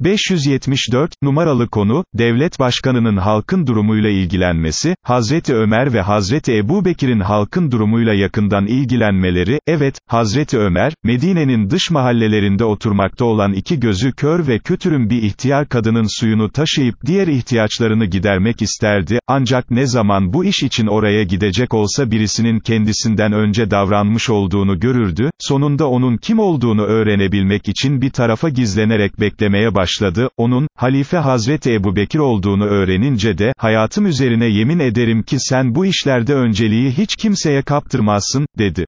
574, numaralı konu, devlet başkanının halkın durumuyla ilgilenmesi, Hazreti Ömer ve Hazreti Ebu Bekir'in halkın durumuyla yakından ilgilenmeleri, evet, Hazreti Ömer, Medine'nin dış mahallelerinde oturmakta olan iki gözü kör ve kötürüm bir ihtiyar kadının suyunu taşıyıp diğer ihtiyaçlarını gidermek isterdi, ancak ne zaman bu iş için oraya gidecek olsa birisinin kendisinden önce davranmış olduğunu görürdü, sonunda onun kim olduğunu öğrenebilmek için bir tarafa gizlenerek beklemeye başladı, onun, halife Hazreti Ebu Bekir olduğunu öğrenince de, hayatım üzerine yemin ederim ki sen bu işlerde önceliği hiç kimseye kaptırmazsın, dedi.